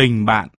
tình bạn.